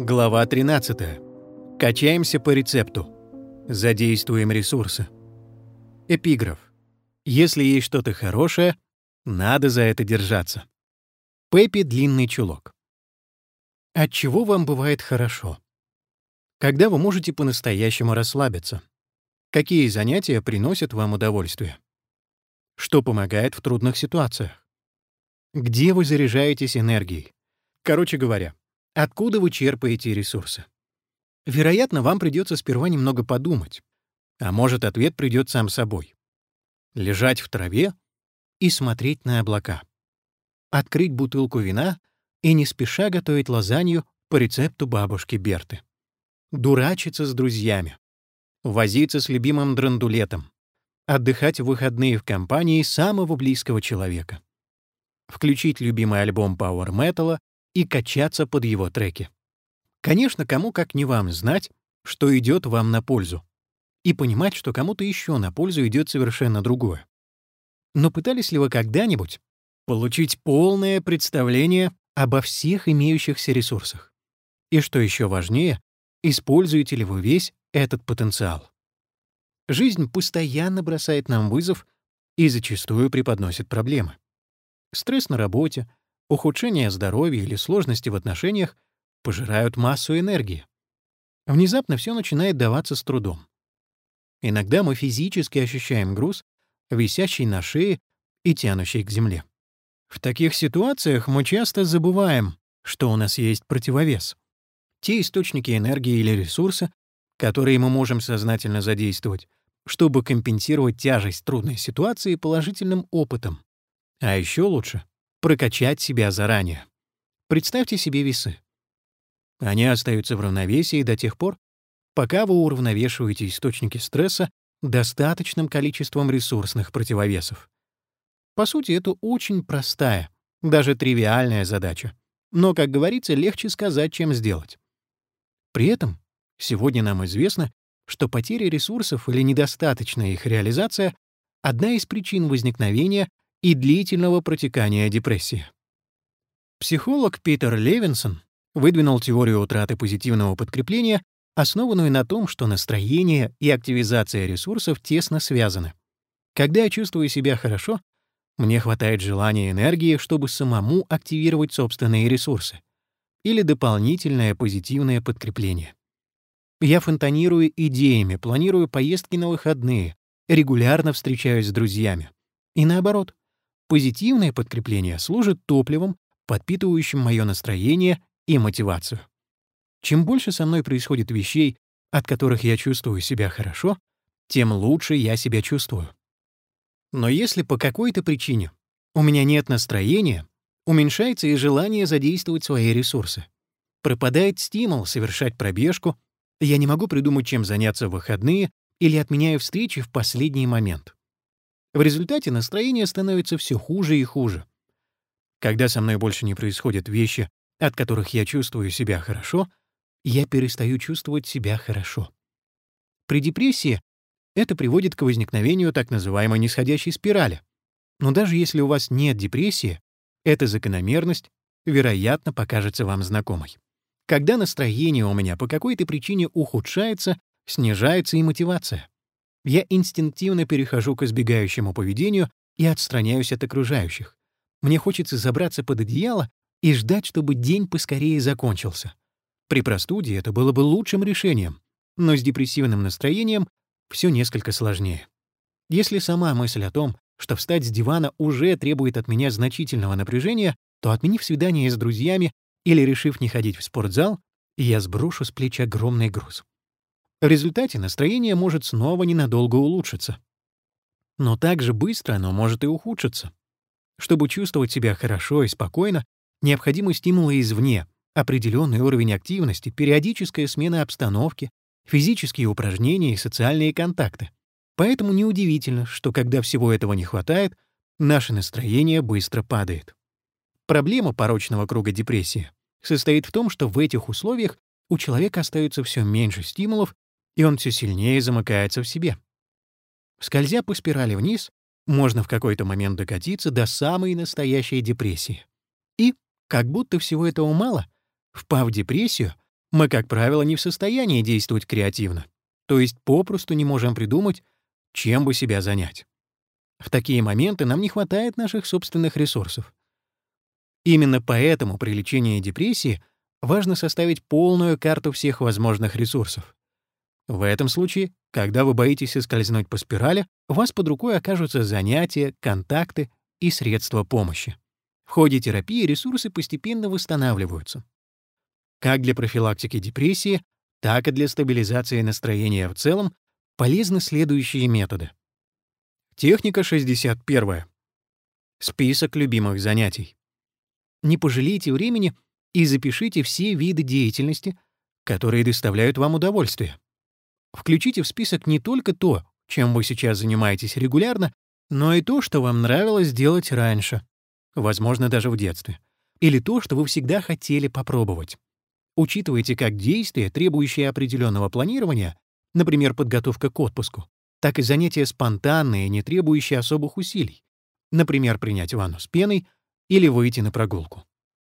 Глава 13. Качаемся по рецепту. Задействуем ресурсы. Эпиграф. Если есть что-то хорошее, надо за это держаться. Пеппи длинный чулок. От чего вам бывает хорошо? Когда вы можете по-настоящему расслабиться? Какие занятия приносят вам удовольствие? Что помогает в трудных ситуациях? Где вы заряжаетесь энергией? Короче говоря, Откуда вы черпаете ресурсы? Вероятно, вам придется сперва немного подумать, а может, ответ придет сам собой. Лежать в траве и смотреть на облака. Открыть бутылку вина и не спеша готовить лазанью по рецепту бабушки Берты. Дурачиться с друзьями. Возиться с любимым драндулетом. Отдыхать в выходные в компании самого близкого человека. Включить любимый альбом Power Metal и качаться под его треки. Конечно, кому как не вам знать, что идет вам на пользу, и понимать, что кому-то еще на пользу идет совершенно другое. Но пытались ли вы когда-нибудь получить полное представление обо всех имеющихся ресурсах? И что еще важнее, используете ли вы весь этот потенциал? Жизнь постоянно бросает нам вызов и зачастую преподносит проблемы. Стресс на работе, Ухудшение здоровья или сложности в отношениях пожирают массу энергии. Внезапно все начинает даваться с трудом. Иногда мы физически ощущаем груз, висящий на шее и тянущий к земле. В таких ситуациях мы часто забываем, что у нас есть противовес. Те источники энергии или ресурса, которые мы можем сознательно задействовать, чтобы компенсировать тяжесть трудной ситуации положительным опытом. А еще лучше прокачать себя заранее. Представьте себе весы. Они остаются в равновесии до тех пор, пока вы уравновешиваете источники стресса достаточным количеством ресурсных противовесов. По сути, это очень простая, даже тривиальная задача. Но, как говорится, легче сказать, чем сделать. При этом сегодня нам известно, что потеря ресурсов или недостаточная их реализация — одна из причин возникновения и длительного протекания депрессии. Психолог Питер Левинсон выдвинул теорию утраты позитивного подкрепления, основанную на том, что настроение и активизация ресурсов тесно связаны. Когда я чувствую себя хорошо, мне хватает желания и энергии, чтобы самому активировать собственные ресурсы или дополнительное позитивное подкрепление. Я фонтанирую идеями, планирую поездки на выходные, регулярно встречаюсь с друзьями. И наоборот, Позитивное подкрепление служит топливом, подпитывающим мое настроение и мотивацию. Чем больше со мной происходит вещей, от которых я чувствую себя хорошо, тем лучше я себя чувствую. Но если по какой-то причине у меня нет настроения, уменьшается и желание задействовать свои ресурсы. Пропадает стимул совершать пробежку, я не могу придумать, чем заняться в выходные или отменяю встречи в последний момент. В результате настроение становится все хуже и хуже. Когда со мной больше не происходят вещи, от которых я чувствую себя хорошо, я перестаю чувствовать себя хорошо. При депрессии это приводит к возникновению так называемой нисходящей спирали. Но даже если у вас нет депрессии, эта закономерность, вероятно, покажется вам знакомой. Когда настроение у меня по какой-то причине ухудшается, снижается и мотивация я инстинктивно перехожу к избегающему поведению и отстраняюсь от окружающих. Мне хочется забраться под одеяло и ждать, чтобы день поскорее закончился. При простуде это было бы лучшим решением, но с депрессивным настроением все несколько сложнее. Если сама мысль о том, что встать с дивана уже требует от меня значительного напряжения, то, отменив свидание с друзьями или решив не ходить в спортзал, я сброшу с плеч огромный груз. В результате настроение может снова ненадолго улучшиться. Но также быстро оно может и ухудшиться. Чтобы чувствовать себя хорошо и спокойно, необходимы стимулы извне, определенный уровень активности, периодическая смена обстановки, физические упражнения и социальные контакты. Поэтому неудивительно, что когда всего этого не хватает, наше настроение быстро падает. Проблема порочного круга депрессии состоит в том, что в этих условиях у человека остается все меньше стимулов и он все сильнее замыкается в себе. Скользя по спирали вниз, можно в какой-то момент докатиться до самой настоящей депрессии. И, как будто всего этого мало, впав в депрессию, мы, как правило, не в состоянии действовать креативно, то есть попросту не можем придумать, чем бы себя занять. В такие моменты нам не хватает наших собственных ресурсов. Именно поэтому при лечении депрессии важно составить полную карту всех возможных ресурсов. В этом случае, когда вы боитесь скользнуть по спирали, у вас под рукой окажутся занятия, контакты и средства помощи. В ходе терапии ресурсы постепенно восстанавливаются. Как для профилактики депрессии, так и для стабилизации настроения в целом полезны следующие методы. Техника 61. Список любимых занятий. Не пожалейте времени и запишите все виды деятельности, которые доставляют вам удовольствие. Включите в список не только то, чем вы сейчас занимаетесь регулярно, но и то, что вам нравилось делать раньше, возможно, даже в детстве, или то, что вы всегда хотели попробовать. Учитывайте как действия, требующие определенного планирования, например, подготовка к отпуску, так и занятия спонтанные, не требующие особых усилий, например, принять ванну с пеной или выйти на прогулку.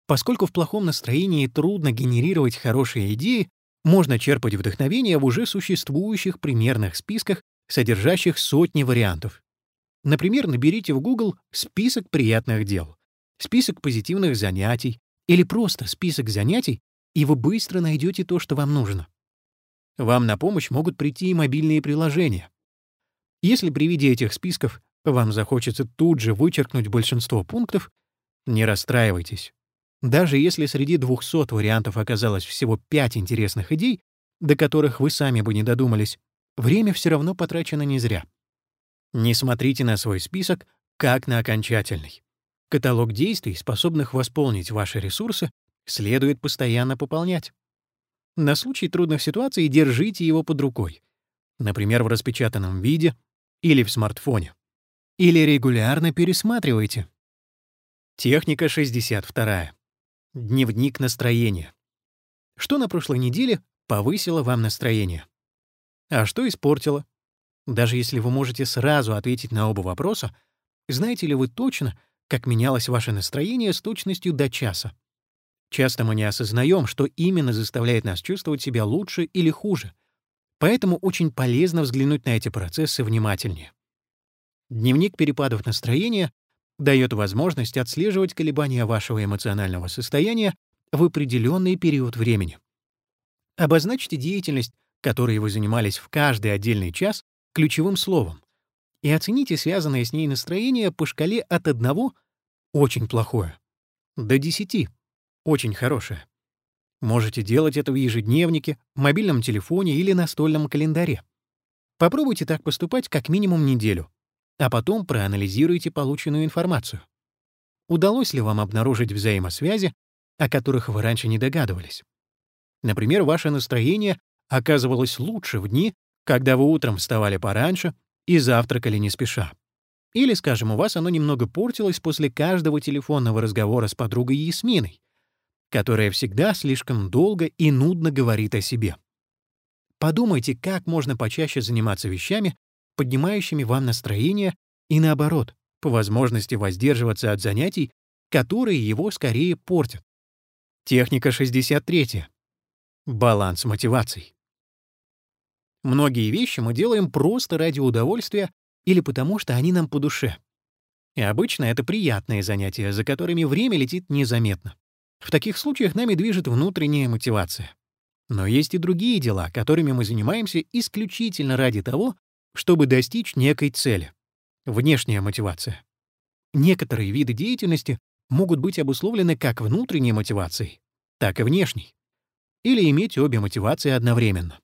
Поскольку в плохом настроении трудно генерировать хорошие идеи, можно черпать вдохновение в уже существующих примерных списках, содержащих сотни вариантов. Например, наберите в Google «список приятных дел», «список позитивных занятий» или просто «список занятий», и вы быстро найдете то, что вам нужно. Вам на помощь могут прийти и мобильные приложения. Если при виде этих списков вам захочется тут же вычеркнуть большинство пунктов, не расстраивайтесь. Даже если среди 200 вариантов оказалось всего 5 интересных идей, до которых вы сами бы не додумались, время все равно потрачено не зря. Не смотрите на свой список как на окончательный. Каталог действий, способных восполнить ваши ресурсы, следует постоянно пополнять. На случай трудных ситуаций держите его под рукой. Например, в распечатанном виде или в смартфоне. Или регулярно пересматривайте. Техника 62. Дневник настроения. Что на прошлой неделе повысило вам настроение? А что испортило? Даже если вы можете сразу ответить на оба вопроса, знаете ли вы точно, как менялось ваше настроение с точностью до часа? Часто мы не осознаем, что именно заставляет нас чувствовать себя лучше или хуже — Поэтому очень полезно взглянуть на эти процессы внимательнее. Дневник перепадов настроения дает возможность отслеживать колебания вашего эмоционального состояния в определенный период времени. Обозначьте деятельность, которой вы занимались в каждый отдельный час, ключевым словом, и оцените связанное с ней настроение по шкале от 1 — очень плохое, до 10 — очень хорошее. Можете делать это в ежедневнике, мобильном телефоне или настольном календаре. Попробуйте так поступать как минимум неделю, а потом проанализируйте полученную информацию. Удалось ли вам обнаружить взаимосвязи, о которых вы раньше не догадывались? Например, ваше настроение оказывалось лучше в дни, когда вы утром вставали пораньше и завтракали не спеша. Или, скажем, у вас оно немного портилось после каждого телефонного разговора с подругой Ясминой, которая всегда слишком долго и нудно говорит о себе. Подумайте, как можно почаще заниматься вещами, поднимающими вам настроение, и наоборот, по возможности воздерживаться от занятий, которые его скорее портят. Техника 63. Баланс мотиваций. Многие вещи мы делаем просто ради удовольствия или потому, что они нам по душе. И обычно это приятные занятия, за которыми время летит незаметно. В таких случаях нами движет внутренняя мотивация. Но есть и другие дела, которыми мы занимаемся исключительно ради того, чтобы достичь некой цели. Внешняя мотивация. Некоторые виды деятельности могут быть обусловлены как внутренней мотивацией, так и внешней. Или иметь обе мотивации одновременно.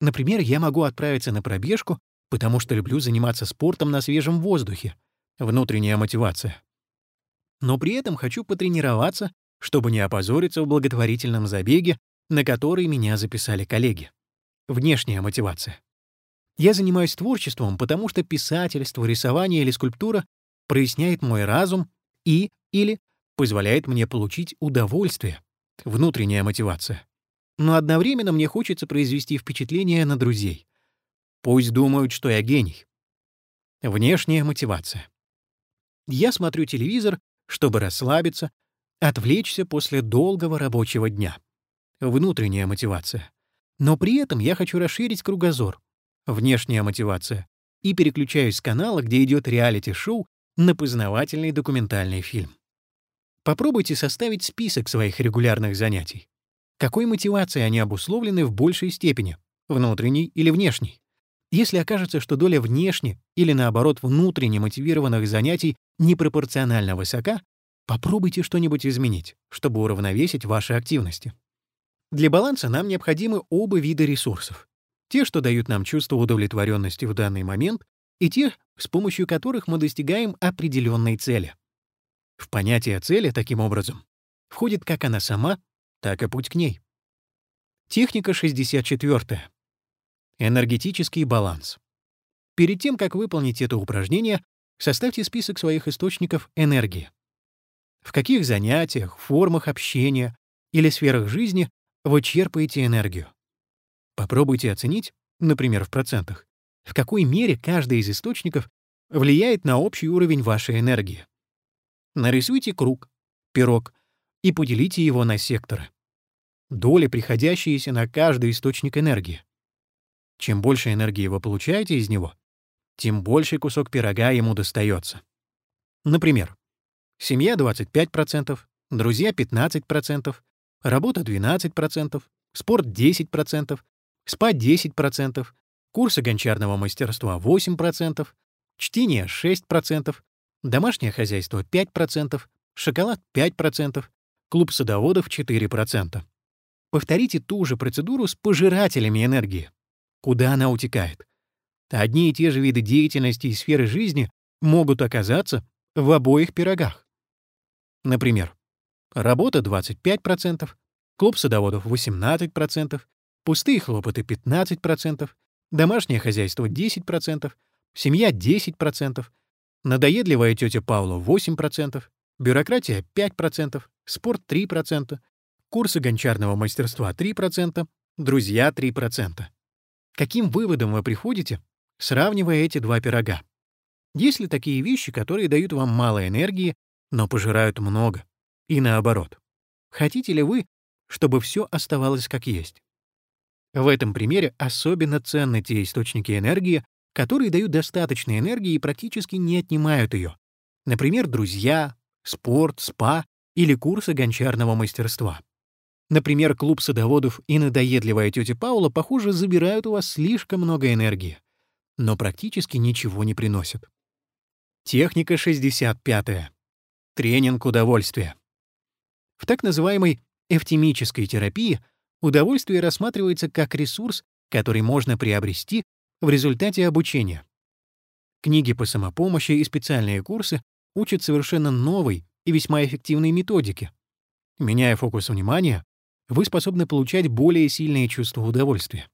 Например, я могу отправиться на пробежку, потому что люблю заниматься спортом на свежем воздухе. Внутренняя мотивация. Но при этом хочу потренироваться чтобы не опозориться в благотворительном забеге, на который меня записали коллеги. Внешняя мотивация. Я занимаюсь творчеством, потому что писательство, рисование или скульптура проясняет мой разум и или позволяет мне получить удовольствие. Внутренняя мотивация. Но одновременно мне хочется произвести впечатление на друзей. Пусть думают, что я гений. Внешняя мотивация. Я смотрю телевизор, чтобы расслабиться, отвлечься после долгого рабочего дня. внутренняя мотивация. Но при этом я хочу расширить кругозор, внешняя мотивация, и переключаюсь с канала, где идет реалити-шоу, на познавательный документальный фильм. Попробуйте составить список своих регулярных занятий. Какой мотивацией они обусловлены в большей степени, внутренней или внешней? Если окажется, что доля внешне или, наоборот, внутренне мотивированных занятий непропорционально высока, попробуйте что-нибудь изменить, чтобы уравновесить ваши активности. Для баланса нам необходимы оба вида ресурсов. Те, что дают нам чувство удовлетворенности в данный момент, и те, с помощью которых мы достигаем определенной цели. В понятие цели, таким образом, входит как она сама, так и путь к ней. Техника 64. Энергетический баланс. Перед тем, как выполнить это упражнение, составьте список своих источников энергии. В каких занятиях, формах общения или сферах жизни вы черпаете энергию? Попробуйте оценить, например, в процентах, в какой мере каждый из источников влияет на общий уровень вашей энергии. Нарисуйте круг, пирог и поделите его на секторы. Доли, приходящиеся на каждый источник энергии. Чем больше энергии вы получаете из него, тем больший кусок пирога ему достается. Например, семья 25%, друзья 15%, работа 12%, спорт 10%, спа 10%, курсы гончарного мастерства 8%, чтение 6%, домашнее хозяйство 5%, шоколад 5%, клуб садоводов 4%. Повторите ту же процедуру с пожирателями энергии. Куда она утекает? Одни и те же виды деятельности и сферы жизни могут оказаться в обоих пирогах. Например, работа 25%, клуб садоводов 18%, пустые хлопоты 15%, домашнее хозяйство 10%, семья 10%, надоедливая тетя Паула 8%, бюрократия 5%, спорт 3%, курсы гончарного мастерства 3%, друзья 3%. Каким выводом вы приходите, сравнивая эти два пирога? Есть ли такие вещи, которые дают вам мало энергии, но пожирают много? И наоборот. Хотите ли вы, чтобы все оставалось как есть? В этом примере особенно ценны те источники энергии, которые дают достаточно энергии и практически не отнимают ее. Например, друзья, спорт, спа или курсы гончарного мастерства. Например, клуб садоводов и надоедливая тетя Паула, похоже, забирают у вас слишком много энергии, но практически ничего не приносят. Техника 65. Тренинг удовольствия. В так называемой эвтимической терапии удовольствие рассматривается как ресурс, который можно приобрести в результате обучения. Книги по самопомощи и специальные курсы учат совершенно новой и весьма эффективной методике. Меняя фокус внимания, вы способны получать более сильные чувства удовольствия.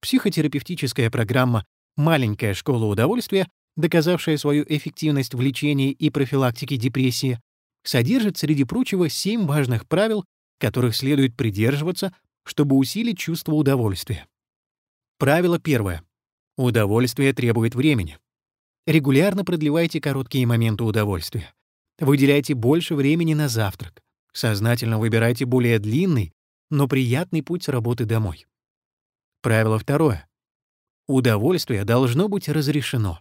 Психотерапевтическая программа «Маленькая школа удовольствия», доказавшая свою эффективность в лечении и профилактике депрессии, содержит, среди прочего, семь важных правил, которых следует придерживаться, чтобы усилить чувство удовольствия. Правило первое. Удовольствие требует времени. Регулярно продлевайте короткие моменты удовольствия. Выделяйте больше времени на завтрак. Сознательно выбирайте более длинный, но приятный путь с работы домой. Правило второе. Удовольствие должно быть разрешено.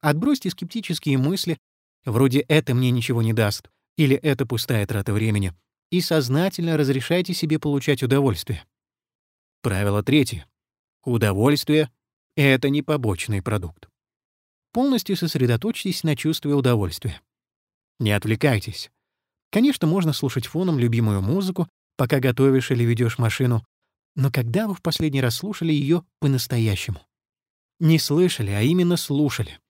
Отбросьте скептические мысли, вроде «это мне ничего не даст» или «это пустая трата времени», и сознательно разрешайте себе получать удовольствие. Правило третье. Удовольствие — это не побочный продукт. Полностью сосредоточьтесь на чувстве удовольствия. Не отвлекайтесь. Конечно, можно слушать фоном любимую музыку, пока готовишь или ведешь машину, но когда вы в последний раз слушали ее по-настоящему? Не слышали, а именно слушали.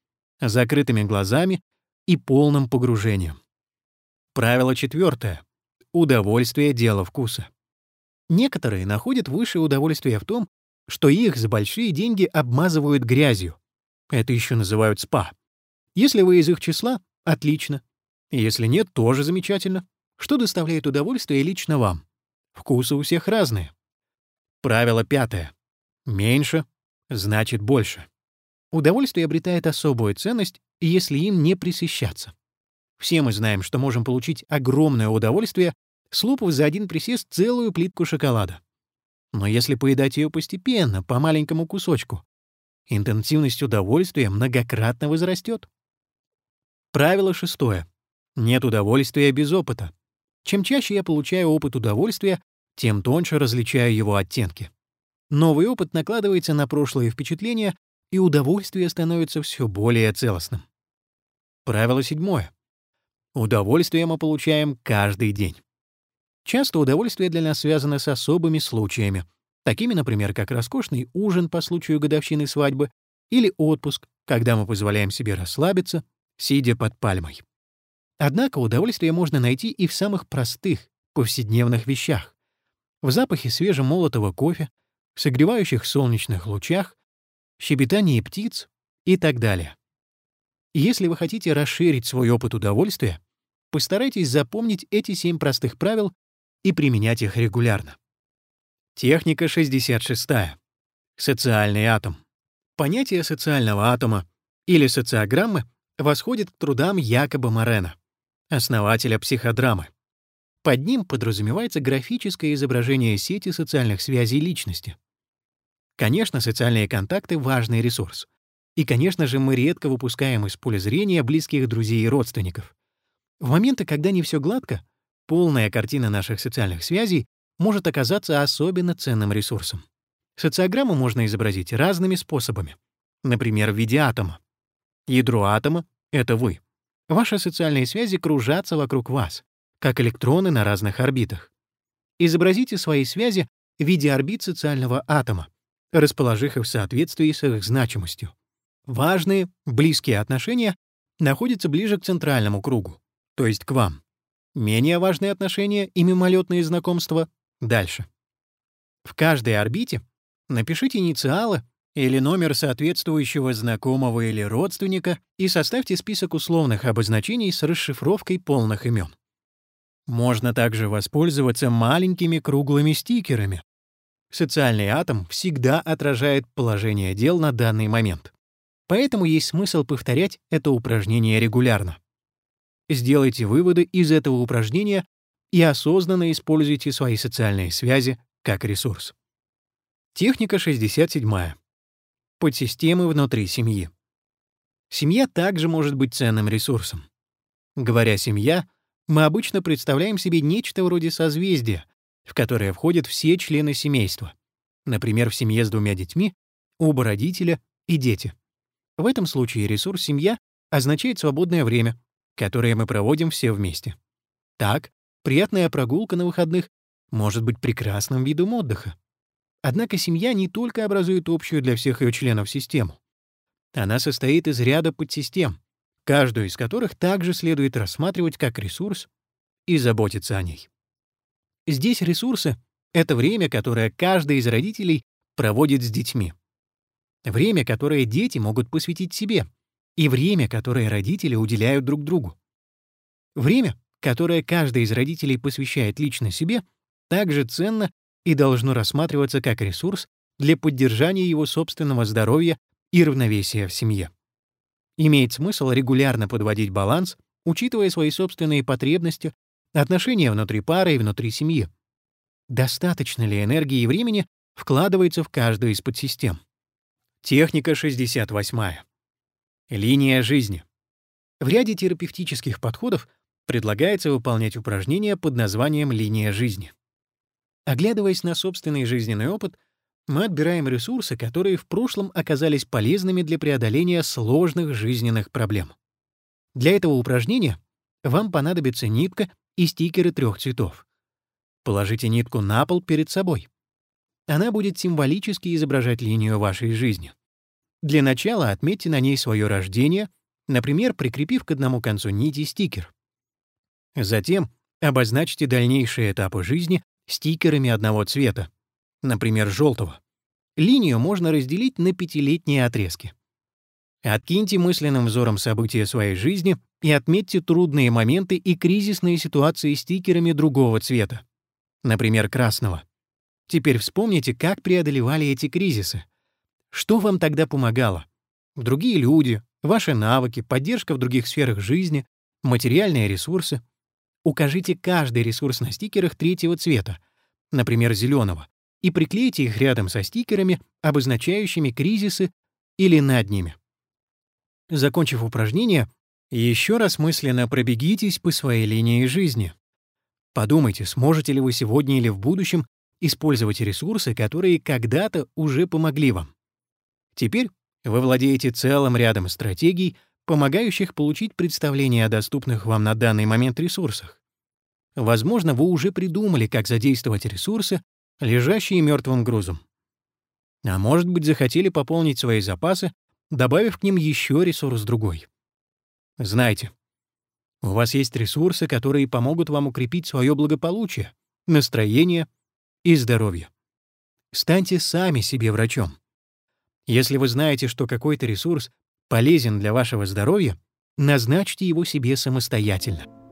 Закрытыми глазами и полным погружением. Правило четвертое. Удовольствие — дело вкуса. Некоторые находят высшее удовольствие в том, что их за большие деньги обмазывают грязью. Это еще называют спа. Если вы из их числа — отлично. Если нет, тоже замечательно. Что доставляет удовольствие лично вам? Вкусы у всех разные. Правило пятое. Меньше значит больше. Удовольствие обретает особую ценность, если им не присыщаться. Все мы знаем, что можем получить огромное удовольствие, слопав за один присест целую плитку шоколада. Но если поедать ее постепенно, по маленькому кусочку, интенсивность удовольствия многократно возрастет. Правило шестое. Нет удовольствия без опыта. Чем чаще я получаю опыт удовольствия, тем тоньше различаю его оттенки. Новый опыт накладывается на прошлые впечатления, и удовольствие становится все более целостным. Правило седьмое. Удовольствие мы получаем каждый день. Часто удовольствие для нас связано с особыми случаями, такими, например, как роскошный ужин по случаю годовщины свадьбы или отпуск, когда мы позволяем себе расслабиться, сидя под пальмой. Однако удовольствие можно найти и в самых простых, повседневных вещах. В запахе свежемолотого кофе, согревающих солнечных лучах, щебетании птиц и так далее. Если вы хотите расширить свой опыт удовольствия, постарайтесь запомнить эти семь простых правил и применять их регулярно. Техника 66. Социальный атом. Понятие социального атома или социограммы восходит к трудам Якоба Морена, основателя психодрамы. Под ним подразумевается графическое изображение сети социальных связей личности. Конечно, социальные контакты — важный ресурс. И, конечно же, мы редко выпускаем из поля зрения близких друзей и родственников. В моменты, когда не все гладко, полная картина наших социальных связей может оказаться особенно ценным ресурсом. Социограмму можно изобразить разными способами. Например, в виде атома. Ядро атома — это вы. Ваши социальные связи кружатся вокруг вас, как электроны на разных орбитах. Изобразите свои связи в виде орбит социального атома, расположив их в соответствии с их значимостью. Важные, близкие отношения находятся ближе к центральному кругу, то есть к вам. Менее важные отношения и мимолетные знакомства — дальше. В каждой орбите напишите инициалы или номер соответствующего знакомого или родственника и составьте список условных обозначений с расшифровкой полных имен. Можно также воспользоваться маленькими круглыми стикерами. Социальный атом всегда отражает положение дел на данный момент. Поэтому есть смысл повторять это упражнение регулярно. Сделайте выводы из этого упражнения и осознанно используйте свои социальные связи как ресурс. Техника 67. Подсистемы внутри семьи. Семья также может быть ценным ресурсом. Говоря «семья», мы обычно представляем себе нечто вроде созвездия, в которое входят все члены семейства. Например, в семье с двумя детьми, оба родителя и дети. В этом случае ресурс «семья» означает свободное время, которое мы проводим все вместе. Так, приятная прогулка на выходных может быть прекрасным видом отдыха. Однако семья не только образует общую для всех ее членов систему. Она состоит из ряда подсистем, каждую из которых также следует рассматривать как ресурс и заботиться о ней. Здесь ресурсы — это время, которое каждый из родителей проводит с детьми. Время, которое дети могут посвятить себе, и время, которое родители уделяют друг другу. Время, которое каждый из родителей посвящает лично себе, также ценно и должно рассматриваться как ресурс для поддержания его собственного здоровья и равновесия в семье. Имеет смысл регулярно подводить баланс, учитывая свои собственные потребности, отношения внутри пары и внутри семьи. Достаточно ли энергии и времени вкладывается в каждую из подсистем? Техника 68. Линия жизни. В ряде терапевтических подходов предлагается выполнять упражнения под названием «линия жизни». Оглядываясь на собственный жизненный опыт, мы отбираем ресурсы, которые в прошлом оказались полезными для преодоления сложных жизненных проблем. Для этого упражнения вам понадобится нитка и стикеры трех цветов. Положите нитку на пол перед собой. Она будет символически изображать линию вашей жизни. Для начала отметьте на ней свое рождение, например, прикрепив к одному концу нити стикер. Затем обозначьте дальнейшие этапы жизни стикерами одного цвета, например, желтого. Линию можно разделить на пятилетние отрезки. Откиньте мысленным взором события своей жизни и отметьте трудные моменты и кризисные ситуации стикерами другого цвета, например, красного. Теперь вспомните, как преодолевали эти кризисы. Что вам тогда помогало? Другие люди, ваши навыки, поддержка в других сферах жизни, материальные ресурсы. Укажите каждый ресурс на стикерах третьего цвета, например, зеленого, и приклейте их рядом со стикерами, обозначающими кризисы или над ними. Закончив упражнение, еще раз мысленно пробегитесь по своей линии жизни. Подумайте, сможете ли вы сегодня или в будущем использовать ресурсы, которые когда-то уже помогли вам. Теперь вы владеете целым рядом стратегий, помогающих получить представление о доступных вам на данный момент ресурсах. Возможно, вы уже придумали, как задействовать ресурсы, лежащие мертвым грузом. А может быть, захотели пополнить свои запасы, добавив к ним еще ресурс другой. Знайте, у вас есть ресурсы, которые помогут вам укрепить свое благополучие, настроение и здоровье. Станьте сами себе врачом. Если вы знаете, что какой-то ресурс полезен для вашего здоровья, назначьте его себе самостоятельно.